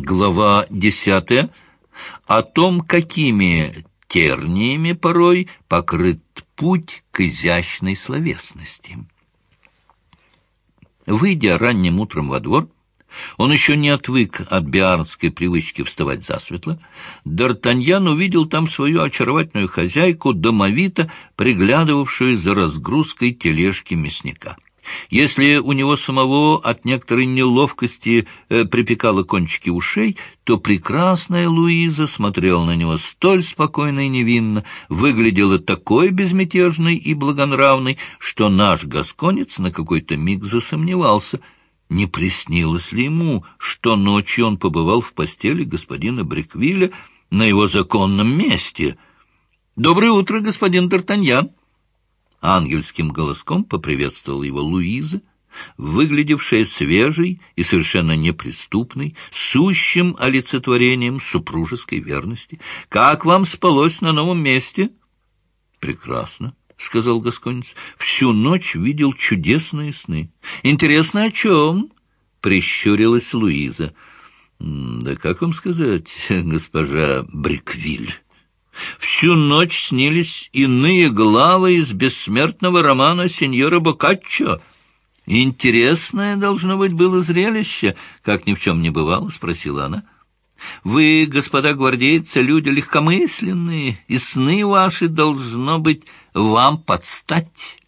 Глава десятая. О том, какими терниями порой покрыт путь к изящной словесности. Выйдя ранним утром во двор, он еще не отвык от биарнской привычки вставать засветло. Д'Артаньян увидел там свою очаровательную хозяйку, домовито приглядывавшую за разгрузкой тележки мясника. Если у него самого от некоторой неловкости э, припекало кончики ушей, то прекрасная Луиза смотрела на него столь спокойно и невинно, выглядела такой безмятежной и благонравной, что наш гасконец на какой-то миг засомневался — не приснилось ли ему, что ночью он побывал в постели господина Бриквиля на его законном месте? «Доброе утро, господин Д'Артаньян!» Ангельским голоском поприветствовал его Луиза, выглядевшая свежей и совершенно неприступной, сущим олицетворением супружеской верности. «Как вам спалось на новом месте?» «Прекрасно. — сказал Гасконец, — всю ночь видел чудесные сны. — Интересно, о чем? — прищурилась Луиза. — Да как вам сказать, госпожа Бриквиль? Всю ночь снились иные главы из бессмертного романа сеньора Бокаччо. Интересное, должно быть, было зрелище, как ни в чем не бывало, — спросила она. — Вы, господа гвардейцы, люди легкомысленные, и сны ваши, должно быть, вам подстать.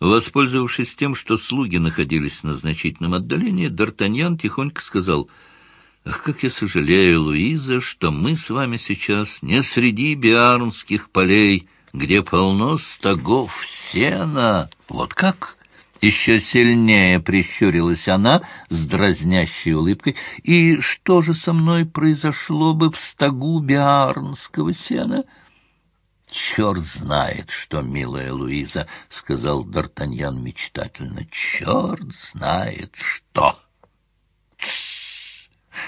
Воспользовавшись тем, что слуги находились на значительном отдалении, Д'Артаньян тихонько сказал, «Ах, как я сожалею, Луиза, что мы с вами сейчас не среди биарнских полей, где полно стогов сена. Вот как?» Еще сильнее прищурилась она с дразнящей улыбкой. «И что же со мной произошло бы в стогу биарнского сена?» «Черт знает, что, милая Луиза», — сказал Д'Артаньян мечтательно, — «черт знает что». «Тссс!» —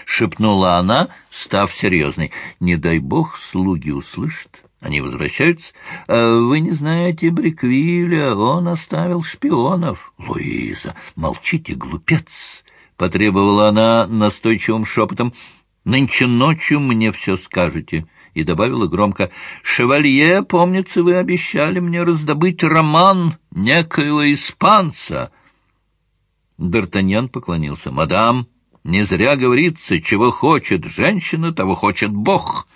шепнула она, став серьезной. «Не дай бог слуги услышат, они возвращаются. А вы не знаете Бриквиля, он оставил шпионов». «Луиза, молчите, глупец!» — потребовала она настойчивым шепотом. «Нынче ночью мне все скажете» и добавила громко, «Шевалье, помнится, вы обещали мне раздобыть роман некоего испанца». Д'Артаньян поклонился. «Мадам, не зря говорится, чего хочет женщина, того хочет Бог.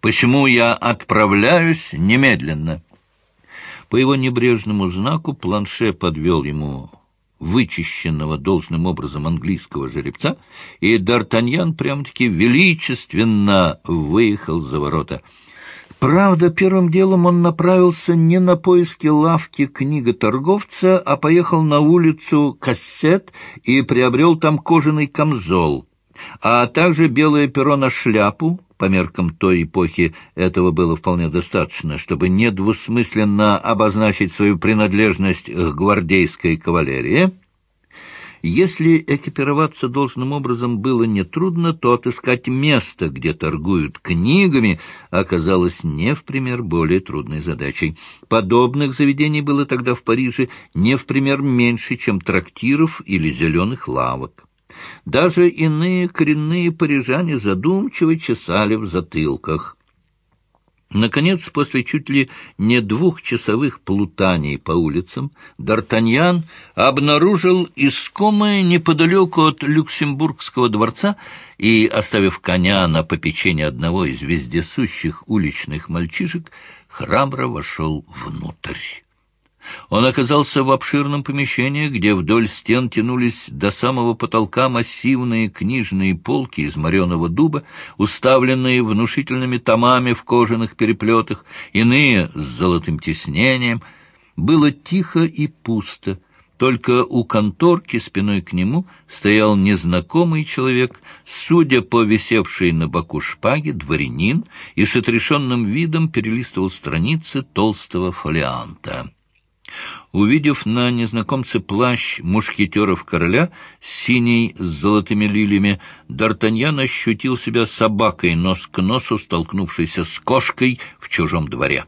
Почему я отправляюсь немедленно?» По его небрежному знаку планше подвел ему вычищенного должным образом английского жеребца, и Д'Артаньян прям-таки величественно выехал за ворота. Правда, первым делом он направился не на поиски лавки книготорговца, а поехал на улицу Кассет и приобрел там кожаный камзол, а также белое перо на шляпу, по меркам той эпохи этого было вполне достаточно, чтобы недвусмысленно обозначить свою принадлежность к гвардейской кавалерии. Если экипироваться должным образом было нетрудно, то отыскать место, где торгуют книгами, оказалось не в пример более трудной задачей. Подобных заведений было тогда в Париже не в пример меньше, чем трактиров или зеленых лавок. Даже иные коренные парижане задумчиво чесали в затылках. Наконец, после чуть ли не двухчасовых плутаний по улицам, Д'Артаньян обнаружил искомое неподалеку от Люксембургского дворца и, оставив коня на попечение одного из вездесущих уличных мальчишек, храбро вошел внутрь. Он оказался в обширном помещении, где вдоль стен тянулись до самого потолка массивные книжные полки из мореного дуба, уставленные внушительными томами в кожаных переплетах, иные с золотым тиснением. Было тихо и пусто. Только у конторки спиной к нему стоял незнакомый человек, судя по висевшей на боку шпаге, дворянин, и с отрешенным видом перелистывал страницы толстого фолианта. Увидев на незнакомце плащ мушкетеров короля, синий с золотыми лилиями, Д'Артаньян ощутил себя собакой, нос к носу, столкнувшейся с кошкой в чужом дворе.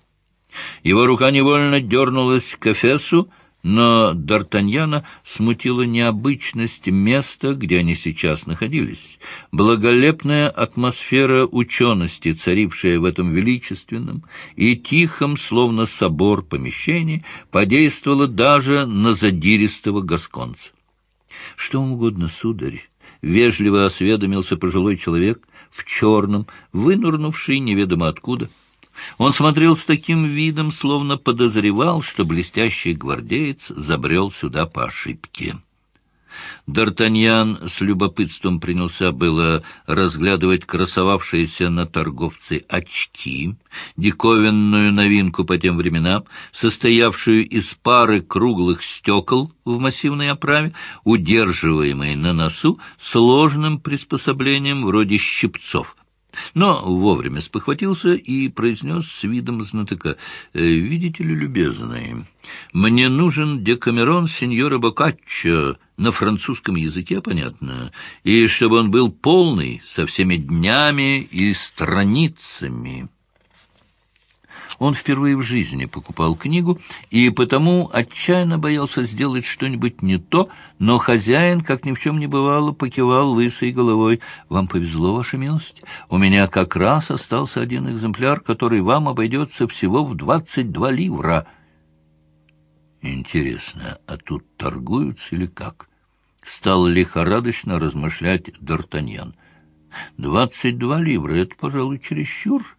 Его рука невольно дернулась к Эфесу, но Д'Артаньяна смутила необычность места, где они сейчас находились. Благолепная атмосфера учености, царившая в этом величественном и тихом, словно собор помещении, подействовала даже на задиристого гасконца. — Что вам угодно, сударь? — вежливо осведомился пожилой человек в черном, вынурнувший неведомо откуда — он смотрел с таким видом, словно подозревал, что блестящий гвардеец забрел сюда по ошибке. Д'Артаньян с любопытством принялся было разглядывать красовавшиеся на торговце очки, диковинную новинку по тем временам, состоявшую из пары круглых стекол в массивной оправе, удерживаемой на носу сложным приспособлением вроде щипцов, но вовремя спохватился и произнес с видом знатока. «Э, «Видите ли, любезные, мне нужен декамерон сеньора Бокаччо на французском языке, понятно, и чтобы он был полный, со всеми днями и страницами». Он впервые в жизни покупал книгу и потому отчаянно боялся сделать что-нибудь не то, но хозяин, как ни в чем не бывало, покивал лысой головой. «Вам повезло, ваша милость. У меня как раз остался один экземпляр, который вам обойдется всего в двадцать два ливра». «Интересно, а тут торгуются или как?» Стал лихорадочно размышлять Д'Артаньян. «Двадцать два ливра — это, пожалуй, чересчур».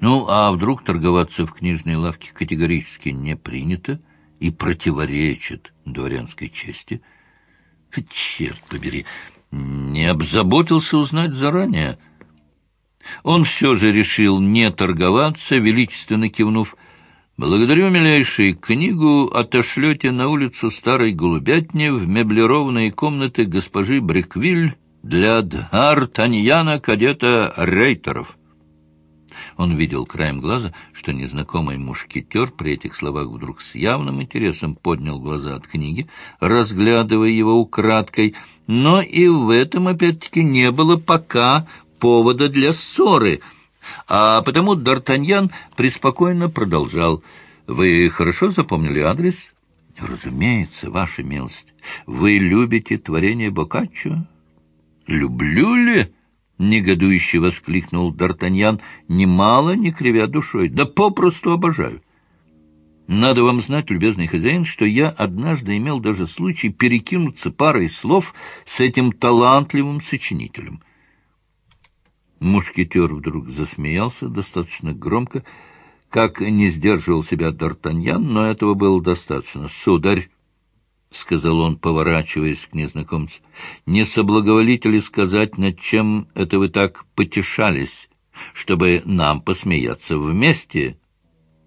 Ну, а вдруг торговаться в книжной лавке категорически не принято и противоречит дворянской чести? Черт побери, не обзаботился узнать заранее. Он все же решил не торговаться, величественно кивнув. «Благодарю, милейший, книгу отошлете на улицу Старой Голубятни в меблированные комнаты госпожи Бриквиль для Д'Артаньяна кадета Рейтеров». Он видел краем глаза, что незнакомый мушкетер при этих словах вдруг с явным интересом поднял глаза от книги, разглядывая его украдкой, но и в этом, опять-таки, не было пока повода для ссоры, а потому Д'Артаньян преспокойно продолжал. «Вы хорошо запомнили адрес?» «Разумеется, ваша милость. Вы любите творение Боккаччо?» «Люблю ли?» — негодующе воскликнул Д'Артаньян, немало не кривя душой. «Да попросту обожаю!» Надо вам знать, любезный хозяин, что я однажды имел даже случай перекинуться парой слов с этим талантливым сочинителем. Мушкетер вдруг засмеялся достаточно громко, как не сдерживал себя Д'Артаньян, но этого было достаточно. «Сударь!» — сказал он, поворачиваясь к незнакомцу. — Не соблаговолите ли сказать, над чем это вы так потешались, чтобы нам посмеяться вместе?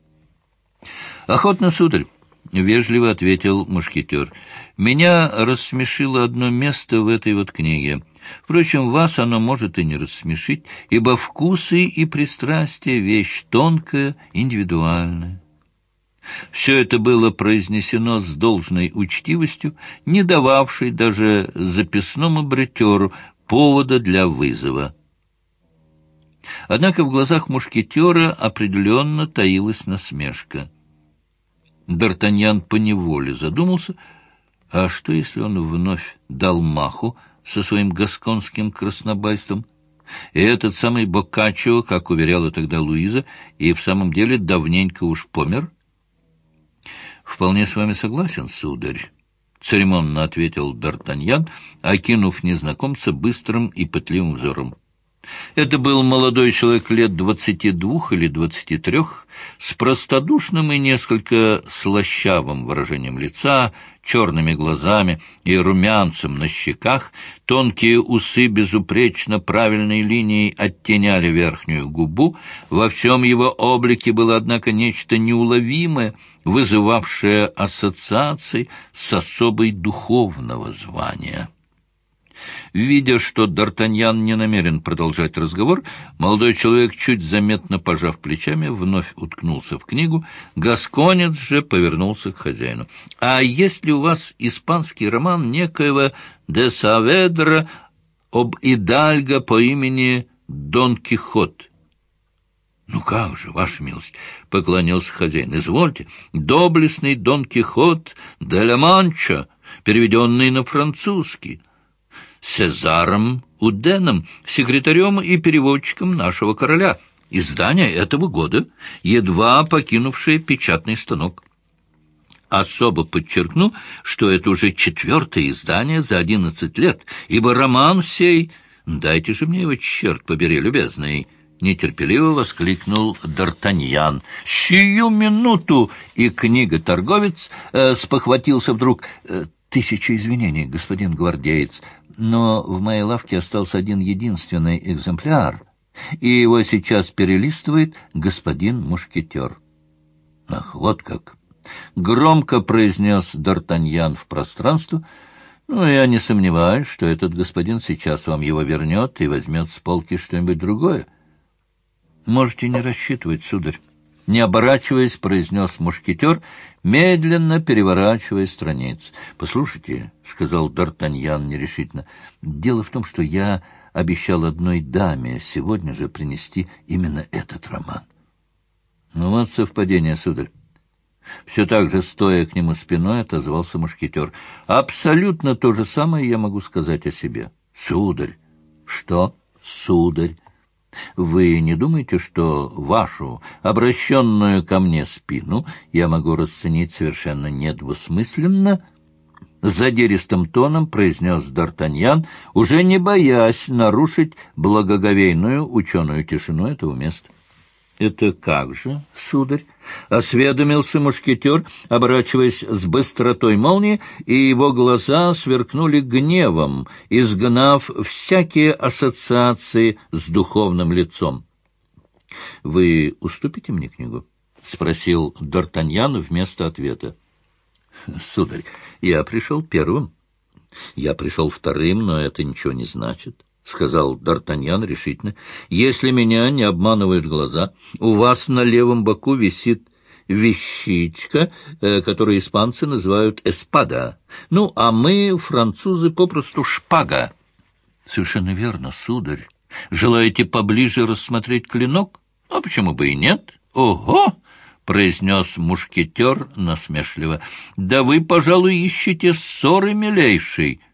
— Охотно, сударь, — вежливо ответил мушкетер. — Меня рассмешило одно место в этой вот книге. Впрочем, вас оно может и не рассмешить, ибо вкусы и пристрастия — вещь тонкая, индивидуальная. Все это было произнесено с должной учтивостью, не дававшей даже записному бритеру повода для вызова. Однако в глазах мушкетера определенно таилась насмешка. Д'Артаньян поневоле задумался, а что, если он вновь дал маху со своим гасконским краснобайством? И этот самый Боккаччо, как уверяла тогда Луиза, и в самом деле давненько уж помер — «Вполне с вами согласен, сударь», — церемонно ответил Д'Артаньян, окинув незнакомца быстрым и пытливым взором. Это был молодой человек лет двадцати двух или двадцати трех, с простодушным и несколько слащавым выражением лица, черными глазами и румянцем на щеках, тонкие усы безупречно правильной линией оттеняли верхнюю губу, во всем его облике было, однако, нечто неуловимое, вызывавшее ассоциации с особой духовного звания. Видя, что Д'Артаньян не намерен продолжать разговор, молодой человек, чуть заметно пожав плечами, вновь уткнулся в книгу. Гасконец же повернулся к хозяину. «А есть ли у вас испанский роман некоего де Саведра об Идальго по имени Дон Кихот?» Ну как же, ваша милость, — поклонился хозяин, — извольте, доблестный Дон Кихот де ла Манча, переведенный на французский, Сезаром Уденом, секретарем и переводчиком нашего короля, издание этого года, едва покинувшее печатный станок. Особо подчеркну, что это уже четвертое издание за одиннадцать лет, ибо роман сей... Дайте же мне его, черт побери, любезный!» Нетерпеливо воскликнул Д'Артаньян. «Сию минуту!» И книга-торговец э, спохватился вдруг. «Э, «Тысяча извинений, господин гвардеец, но в моей лавке остался один единственный экземпляр, и его сейчас перелистывает господин мушкетер». «Ах, вот как!» — громко произнес Д'Артаньян в пространство. «Ну, я не сомневаюсь, что этот господин сейчас вам его вернет и возьмет с полки что-нибудь другое». «Можете не рассчитывать, сударь». Не оборачиваясь, произнес мушкетер, медленно переворачивая страниц. «Послушайте», — сказал Д'Артаньян нерешительно, — «дело в том, что я обещал одной даме сегодня же принести именно этот роман». «Ну вот совпадение, сударь. Все так же, стоя к нему спиной, отозвался мушкетер. «Абсолютно то же самое я могу сказать о себе. Сударь!» «Что, сударь?» «Вы не думаете, что вашу, обращенную ко мне спину, я могу расценить совершенно недвусмысленно?» Задеристым тоном произнес Д'Артаньян, уже не боясь нарушить благоговейную ученую тишину этого места. «Это как же, сударь?» — осведомился мушкетер, оборачиваясь с быстротой молнии, и его глаза сверкнули гневом, изгнав всякие ассоциации с духовным лицом. «Вы уступите мне книгу?» — спросил Д'Артаньян вместо ответа. «Сударь, я пришел первым. Я пришел вторым, но это ничего не значит». — сказал Д'Артаньян решительно, — если меня не обманывают глаза, у вас на левом боку висит вещичка, э, которую испанцы называют эспада. Ну, а мы, французы, попросту шпага. — Совершенно верно, сударь. Желаете поближе рассмотреть клинок? А почему бы и нет? Ого! — произнес мушкетер насмешливо. — Да вы, пожалуй, ищете ссоры, милейший. —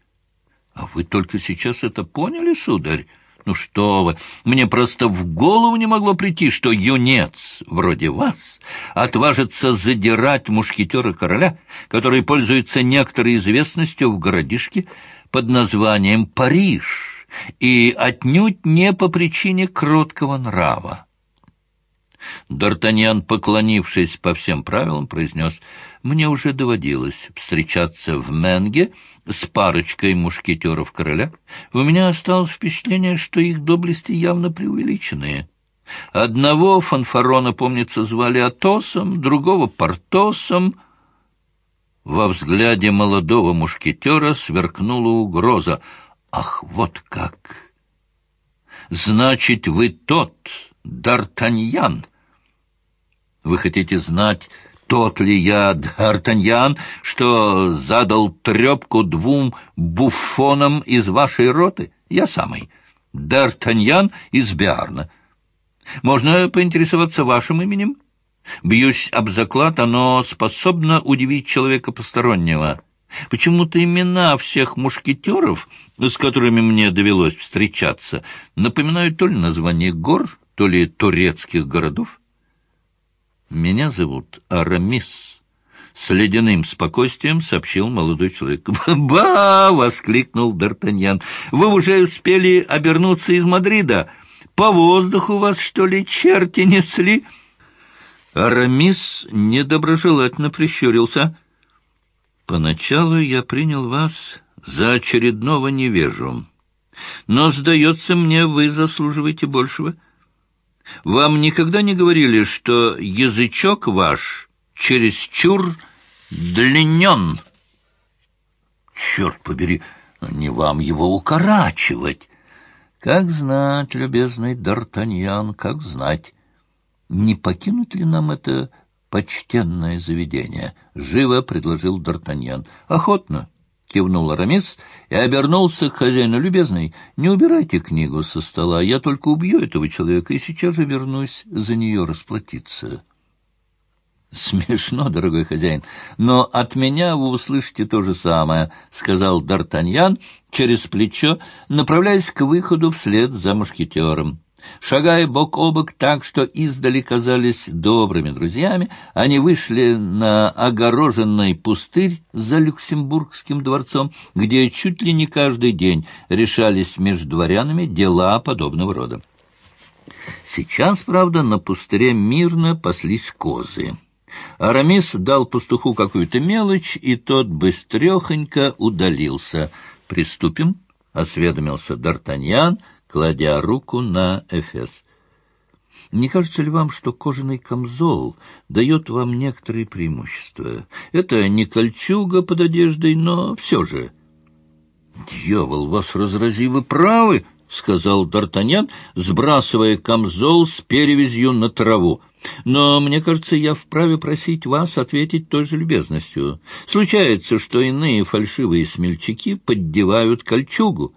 а вы только сейчас это поняли, сударь? Ну что вы, мне просто в голову не могло прийти, что юнец вроде вас отважится задирать мушкетера короля, который пользуется некоторой известностью в городишке под названием Париж, и отнюдь не по причине кроткого нрава. Д'Артаньян, поклонившись по всем правилам, произнес, «Мне уже доводилось встречаться в Менге с парочкой мушкетеров короля. У меня осталось впечатление, что их доблести явно преувеличенные. Одного фанфарона, помнится, звали Атосом, другого — Портосом». Во взгляде молодого мушкетера сверкнула угроза. «Ах, вот как! Значит, вы тот, Д'Артаньян!» Вы хотите знать, тот ли я, Д'Артаньян, что задал трепку двум буфонам из вашей роты? Я самый. Д'Артаньян из Биарна. Можно поинтересоваться вашим именем? Бьюсь об заклад, оно способно удивить человека постороннего. Почему-то имена всех мушкетеров, с которыми мне довелось встречаться, напоминают то ли название гор, то ли турецких городов. «Меня зовут Арамис», — с ледяным спокойствием сообщил молодой человек. «Ба!» — воскликнул Д'Артаньян. «Вы уже успели обернуться из Мадрида. По воздуху вас, что ли, черти несли?» Арамис недоброжелательно прищурился. «Поначалу я принял вас за очередного невежу. Но, сдается мне, вы заслуживаете большего». Вам никогда не говорили, что язычок ваш чересчур длинен? Черт побери, не вам его укорачивать. Как знать, любезный Д'Артаньян, как знать. Не покинуть ли нам это почтенное заведение? Живо предложил Д'Артаньян. Охотно, кивнул Арамис и обернулся к хозяину любезный. «Не убирайте книгу со стола, я только убью этого человека и сейчас же вернусь за нее расплатиться». «Смешно, дорогой хозяин, но от меня вы услышите то же самое», — сказал Д'Артаньян через плечо, направляясь к выходу вслед за мушкетером. Шагая бок о бок так, что издали казались добрыми друзьями, они вышли на огороженный пустырь за Люксембургским дворцом, где чуть ли не каждый день решались между дворянами дела подобного рода. Сейчас, правда, на пустыре мирно паслись козы. Арамис дал пастуху какую-то мелочь, и тот быстрехонько удалился. «Приступим?» — осведомился Д'Артаньян — кладя руку на Эфес. Не кажется ли вам, что кожаный камзол дает вам некоторые преимущества? Это не кольчуга под одеждой, но все же... «Дьявол, вас разрази, вы правы!» — сказал Д'Артаньян, сбрасывая камзол с перевязью на траву. «Но, мне кажется, я вправе просить вас ответить той же любезностью. Случается, что иные фальшивые смельчаки поддевают кольчугу».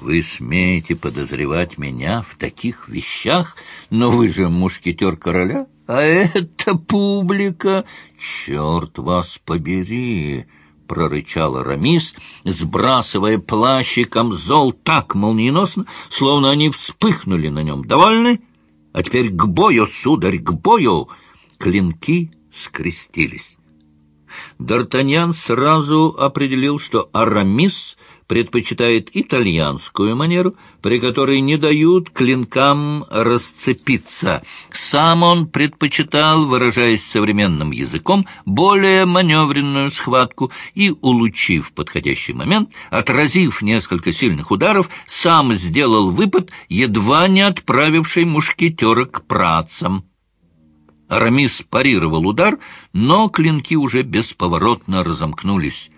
Вы смеете подозревать меня в таких вещах? Но вы же мушкетер короля, а это публика. Черт вас побери!» — прорычал Рамис, сбрасывая плащ и камзол так молниеносно, словно они вспыхнули на нем. «Довольны? А теперь к бою, сударь, к бою!» Клинки скрестились. Д'Артаньян сразу определил, что Арамис предпочитает итальянскую манеру, при которой не дают клинкам расцепиться. Сам он предпочитал, выражаясь современным языком, более маневренную схватку и, улучив подходящий момент, отразив несколько сильных ударов, сам сделал выпад, едва не отправивший мушкетера к працам. Арамис парировал удар, но клинки уже бесповоротно разомкнулись.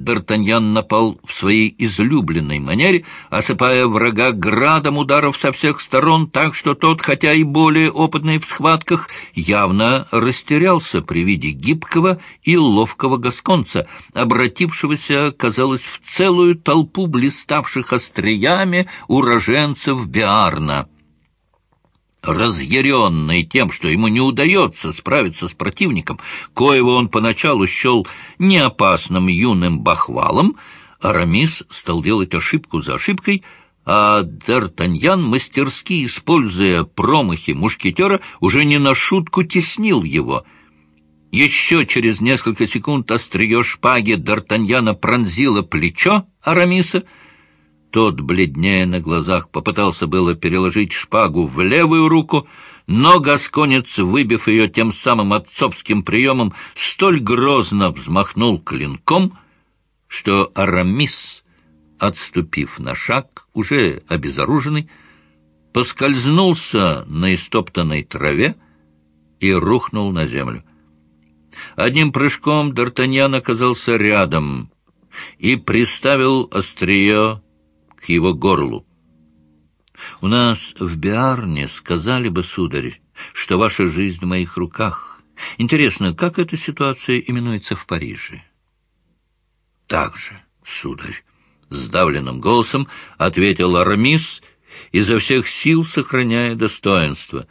Д'Артаньян напал в своей излюбленной манере, осыпая врага градом ударов со всех сторон, так что тот, хотя и более опытный в схватках, явно растерялся при виде гибкого и ловкого гасконца, обратившегося, казалось, в целую толпу блиставших остриями уроженцев Биарна. Разъяренный тем, что ему не удается справиться с противником, коего он поначалу счел неопасным юным бахвалом, Арамис стал делать ошибку за ошибкой, а Д'Артаньян, мастерски используя промахи мушкетера, уже не на шутку теснил его. Еще через несколько секунд острие шпаги Д'Артаньяна пронзило плечо Арамиса — тот, бледнее на глазах, попытался было переложить шпагу в левую руку, но гасконец, выбив ее тем самым отцовским приемом, столь грозно взмахнул клинком, что Арамис, отступив на шаг, уже обезоруженный, поскользнулся на истоптанной траве и рухнул на землю. Одним прыжком Д'Артаньян оказался рядом и приставил острие к его горлу. «У нас в Биарне сказали бы, сударь, что ваша жизнь в моих руках. Интересно, как эта ситуация именуется в Париже?» «Так же, сударь», — сдавленным голосом ответил Арамис, изо всех сил сохраняя достоинство.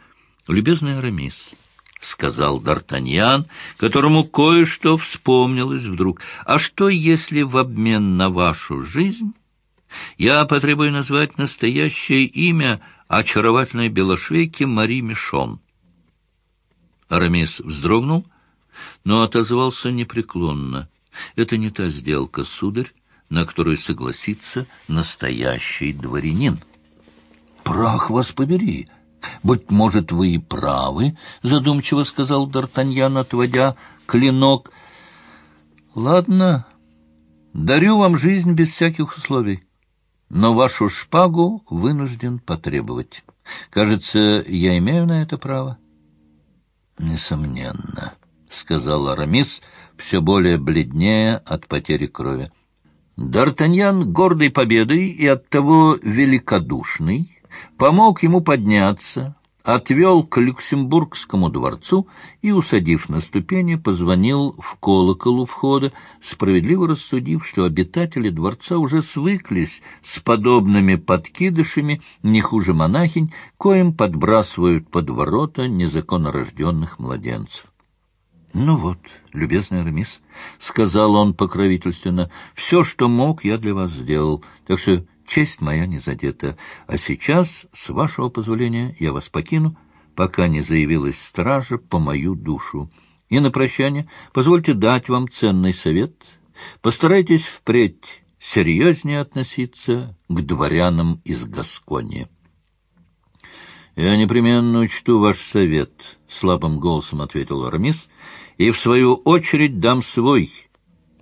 «Любезный Арамис», — сказал Д'Артаньян, которому кое-что вспомнилось вдруг. «А что, если в обмен на вашу жизнь я потребую назвать настоящее имя очаровательной белошвейки Мари Мишон. Арамис вздрогнул, но отозвался непреклонно. Это не та сделка, сударь, на которую согласится настоящий дворянин. «Прах вас побери! Быть может, вы и правы», — задумчиво сказал Д'Артаньян, отводя клинок. «Ладно, дарю вам жизнь без всяких условий но вашу шпагу вынужден потребовать. Кажется, я имею на это право? — Несомненно, — сказал Арамис, все более бледнее от потери крови. Д'Артаньян, гордой победой и оттого великодушный, помог ему подняться отвел к Люксембургскому дворцу и, усадив на ступени, позвонил в колокол у входа, справедливо рассудив, что обитатели дворца уже свыклись с подобными подкидышами, не хуже монахинь, коим подбрасывают под ворота незаконнорожденных младенцев. — Ну вот, любезный Рамис, — сказал он покровительственно, — все, что мог, я для вас сделал, так что честь моя не задета. А сейчас, с вашего позволения, я вас покину, пока не заявилась стража по мою душу. И на прощание позвольте дать вам ценный совет. Постарайтесь впредь серьезнее относиться к дворянам из Гаскони. «Я непременно учту ваш совет», — слабым голосом ответил Армис, «и в свою очередь дам свой.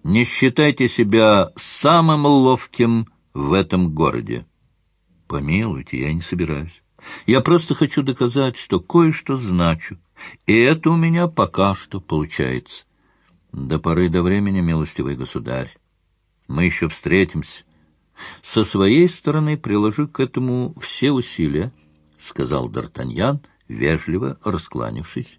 Не считайте себя самым ловким в этом городе». «Помилуйте, я не собираюсь. Я просто хочу доказать, что кое-что значу, и это у меня пока что получается. До поры до времени, милостивый государь, мы еще встретимся. Со своей стороны приложу к этому все усилия, — сказал Д'Артаньян, вежливо раскланившись.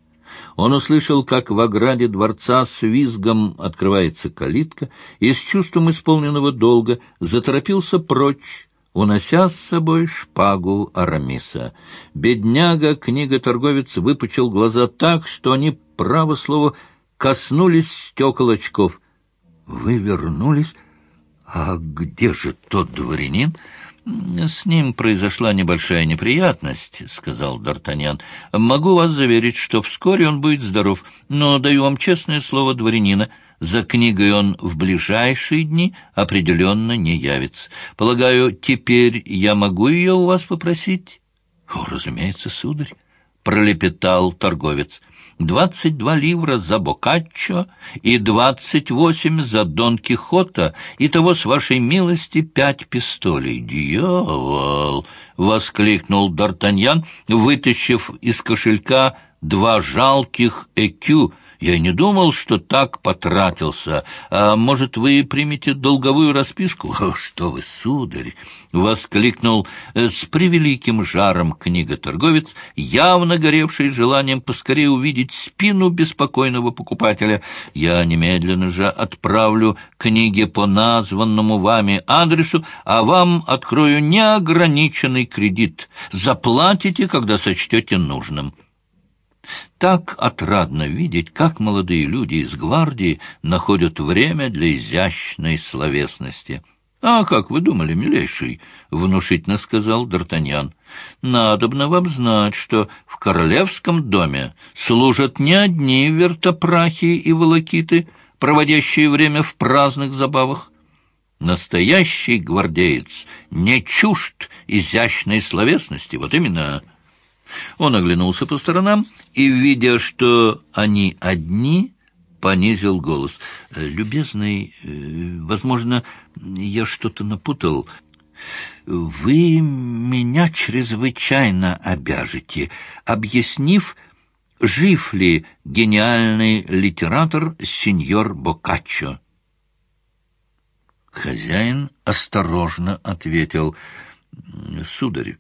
Он услышал, как в ограде дворца с визгом открывается калитка, и с чувством исполненного долга заторопился прочь, унося с собой шпагу Арамиса. Бедняга, книга-торговец, выпучил глаза так, что они, право слово, коснулись стекол очков. — Вы вернулись? А где же тот дворянин? — «С ним произошла небольшая неприятность», — сказал Д'Артаньян. «Могу вас заверить, что вскоре он будет здоров, но даю вам честное слово дворянина. За книгой он в ближайшие дни определенно не явится. Полагаю, теперь я могу ее у вас попросить?» «О, разумеется, сударь» пролепетал торговец. «Двадцать два ливра за Бокаччо и двадцать восемь за Дон Кихота, и того, с вашей милости, пять пистолей». «Дьявол!» — воскликнул Д'Артаньян, вытащив из кошелька два жалких экю — я не думал, что так потратился. А может, вы примете долговую расписку? — что вы, сударь! — воскликнул э, с превеликим жаром книготорговец, явно горевший желанием поскорее увидеть спину беспокойного покупателя. Я немедленно же отправлю книги по названному вами адресу, а вам открою неограниченный кредит. Заплатите, когда сочтете нужным. Так отрадно видеть, как молодые люди из гвардии находят время для изящной словесности. — А как вы думали, милейший? — внушительно сказал Д'Артаньян. — Надобно вам знать, что в королевском доме служат не одни вертопрахи и волокиты, проводящие время в праздных забавах. Настоящий гвардеец не чужд изящной словесности, вот именно он оглянулся по сторонам и, видя, что они одни, понизил голос. «Любезный, э, возможно, я что-то напутал. Вы меня чрезвычайно обяжете, объяснив, жив ли гениальный литератор сеньор Боккаччо». Хозяин осторожно ответил, «Сударь,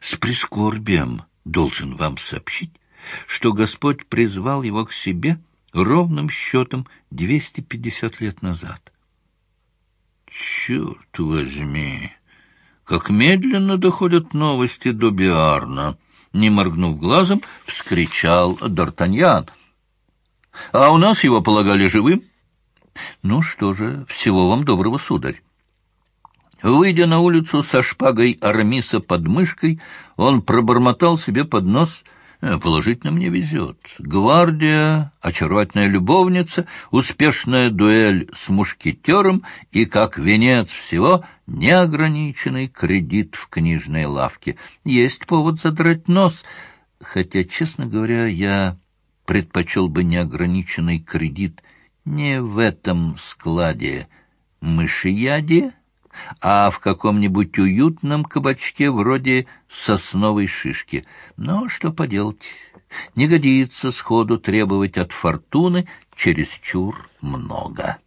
с прискорбием должен вам сообщить, что Господь призвал его к себе ровным счетом 250 лет назад. Черт возьми! Как медленно доходят новости до Биарна! Не моргнув глазом, вскричал Д'Артаньян. А у нас его полагали живым? Ну что же, всего вам доброго, сударь. Выйдя на улицу со шпагой Арамиса под мышкой, он пробормотал себе под нос «Э, «Положительно мне везет. Гвардия, очаровательная любовница, успешная дуэль с мушкетером и, как венец всего, неограниченный кредит в книжной лавке. Есть повод задрать нос, хотя, честно говоря, я предпочел бы неограниченный кредит не в этом складе мышияде, а в каком-нибудь уютном кабачке вроде сосновой шишки. Но что поделать, не годится сходу требовать от фортуны чересчур много».